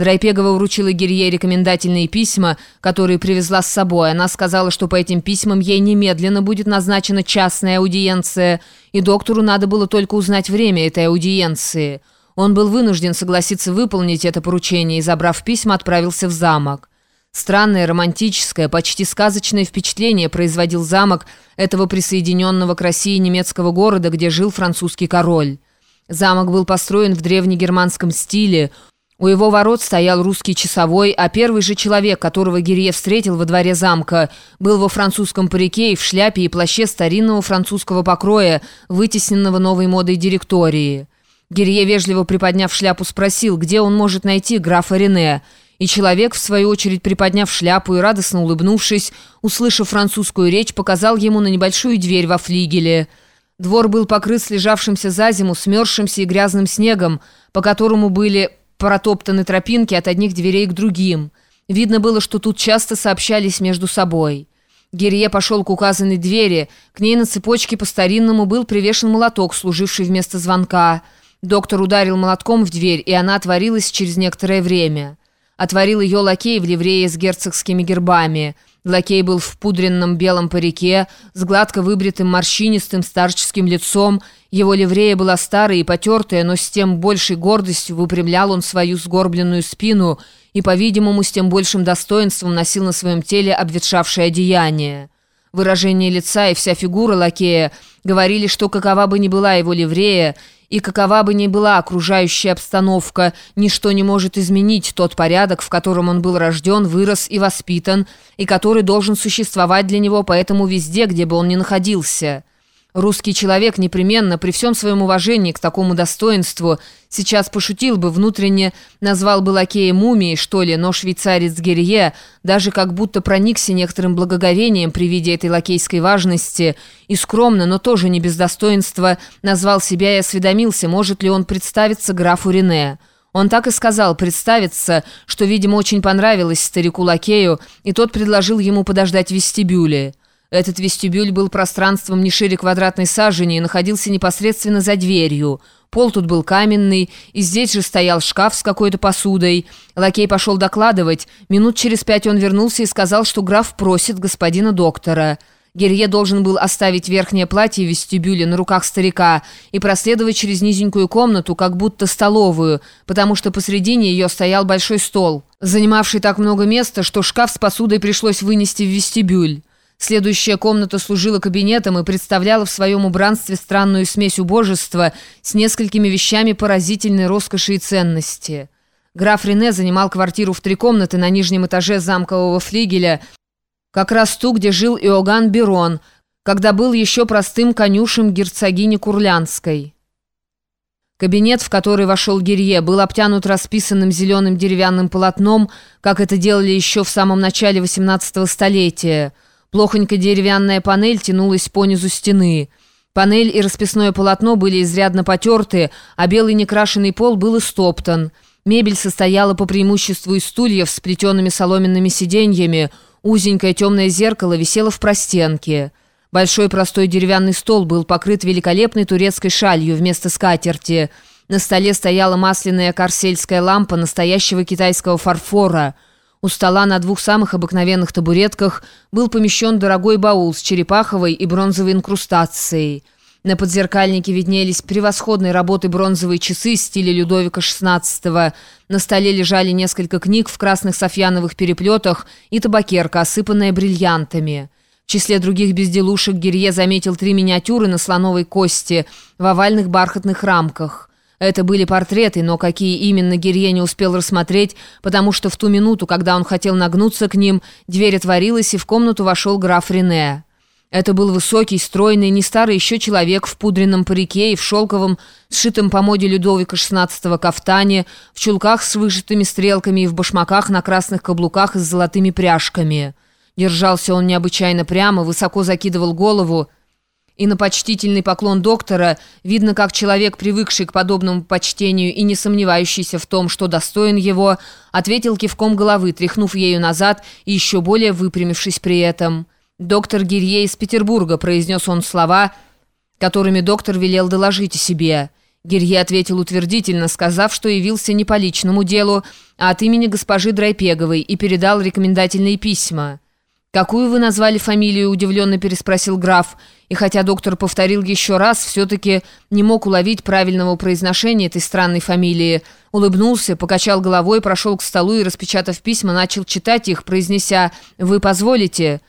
Драйпегова вручила Гирье рекомендательные письма, которые привезла с собой. Она сказала, что по этим письмам ей немедленно будет назначена частная аудиенция, и доктору надо было только узнать время этой аудиенции. Он был вынужден согласиться выполнить это поручение и, забрав письма, отправился в замок. Странное, романтическое, почти сказочное впечатление производил замок этого присоединенного к России немецкого города, где жил французский король. Замок был построен в древнегерманском стиле – у его ворот стоял русский часовой, а первый же человек, которого Гирье встретил во дворе замка, был во французском парике и в шляпе и плаще старинного французского покроя, вытесненного новой модой директории. Гирье, вежливо приподняв шляпу, спросил, где он может найти графа Рене, и человек, в свою очередь приподняв шляпу и радостно улыбнувшись, услышав французскую речь, показал ему на небольшую дверь во флигеле. Двор был покрыт слежавшимся за зиму, смерзшимся и грязным снегом, по которому были протоптаны тропинки от одних дверей к другим. Видно было, что тут часто сообщались между собой. Герье пошел к указанной двери. К ней на цепочке по-старинному был привешен молоток, служивший вместо звонка. Доктор ударил молотком в дверь, и она отворилась через некоторое время. Отворил ее лакей в ливрее с герцогскими гербами – Лакей был в пудренном белом парике, с гладко выбритым морщинистым старческим лицом. Его ливрея была старая и потертая, но с тем большей гордостью выпрямлял он свою сгорбленную спину и, по-видимому, с тем большим достоинством носил на своем теле обветшавшее одеяние. Выражение лица и вся фигура лакея говорили, что какова бы ни была его ливрея, и какова бы ни была окружающая обстановка, ничто не может изменить тот порядок, в котором он был рожден, вырос и воспитан, и который должен существовать для него поэтому везде, где бы он ни находился». Русский человек непременно, при всем своем уважении к такому достоинству, сейчас пошутил бы внутренне, назвал бы лакея мумией, что ли, но швейцарец Герье даже как будто проникся некоторым благоговением при виде этой лакейской важности и скромно, но тоже не без достоинства, назвал себя и осведомился, может ли он представиться графу Рене. Он так и сказал представиться, что, видимо, очень понравилось старику-лакею, и тот предложил ему подождать вестибюле. Этот вестибюль был пространством не шире квадратной сажени и находился непосредственно за дверью. Пол тут был каменный, и здесь же стоял шкаф с какой-то посудой. Лакей пошел докладывать. Минут через пять он вернулся и сказал, что граф просит господина доктора. Герье должен был оставить верхнее платье в вестибюле на руках старика и проследовать через низенькую комнату, как будто столовую, потому что посредине ее стоял большой стол, занимавший так много места, что шкаф с посудой пришлось вынести в вестибюль. Следующая комната служила кабинетом и представляла в своем убранстве странную смесь убожества с несколькими вещами поразительной роскоши и ценности. Граф Рене занимал квартиру в три комнаты на нижнем этаже замкового флигеля, как раз ту, где жил Иоганн Берон, когда был еще простым конюшем герцогини Курлянской. Кабинет, в который вошел Гирье, был обтянут расписанным зеленым деревянным полотном, как это делали еще в самом начале 18 столетия – Плохонько деревянная панель тянулась по низу стены. Панель и расписное полотно были изрядно потерты, а белый некрашенный пол был истоптан. Мебель состояла по преимуществу из стульев с плетеными соломенными сиденьями. Узенькое темное зеркало висело в простенке. Большой простой деревянный стол был покрыт великолепной турецкой шалью вместо скатерти. На столе стояла масляная корсельская лампа настоящего китайского фарфора – у стола на двух самых обыкновенных табуретках был помещен дорогой баул с черепаховой и бронзовой инкрустацией. На подзеркальнике виднелись превосходной работы бронзовые часы стиля Людовика XVI. На столе лежали несколько книг в красных софьяновых переплетах и табакерка, осыпанная бриллиантами. В числе других безделушек Гирье заметил три миниатюры на слоновой кости в овальных бархатных рамках. Это были портреты, но какие именно Гирье не успел рассмотреть, потому что в ту минуту, когда он хотел нагнуться к ним, дверь отворилась, и в комнату вошел граф Рене. Это был высокий, стройный, не старый еще человек в пудренном парике и в шелковом, сшитом по моде Людовика XVI кафтане, в чулках с вышитыми стрелками и в башмаках на красных каблуках с золотыми пряжками. Держался он необычайно прямо, высоко закидывал голову, и на почтительный поклон доктора видно, как человек, привыкший к подобному почтению и не сомневающийся в том, что достоин его, ответил кивком головы, тряхнув ею назад и еще более выпрямившись при этом. «Доктор Гирье из Петербурга», — произнес он слова, которыми доктор велел доложить о себе. Гирье ответил утвердительно, сказав, что явился не по личному делу, а от имени госпожи Драйпеговой и передал рекомендательные письма. «Какую вы назвали фамилию?» – удивленно переспросил граф. И хотя доктор повторил еще раз, все-таки не мог уловить правильного произношения этой странной фамилии. Улыбнулся, покачал головой, прошел к столу и, распечатав письма, начал читать их, произнеся «Вы позволите?»